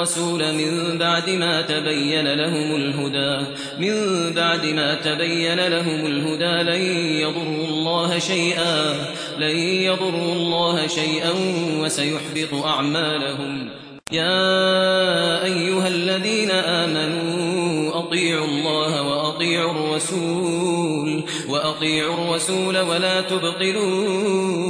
الرسول من بعد ما تبين لهم الهدى من بعد ما تبين لهم الهدى لن يضروا الله شيئا لن يضروا الله شيئا وسيحبط أعمالهم. يا أيها الذين آمنوا أطيعوا الله وأطيعوا الرسول وأطيعوا الرسول ولا تبطلوا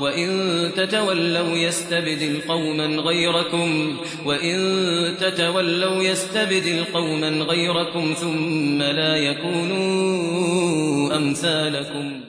وإن تتولوا يستبدل قوما غيركم وإن تتولوا يستبدل قوما غيركم ثم لا يكونوا أمثالكم.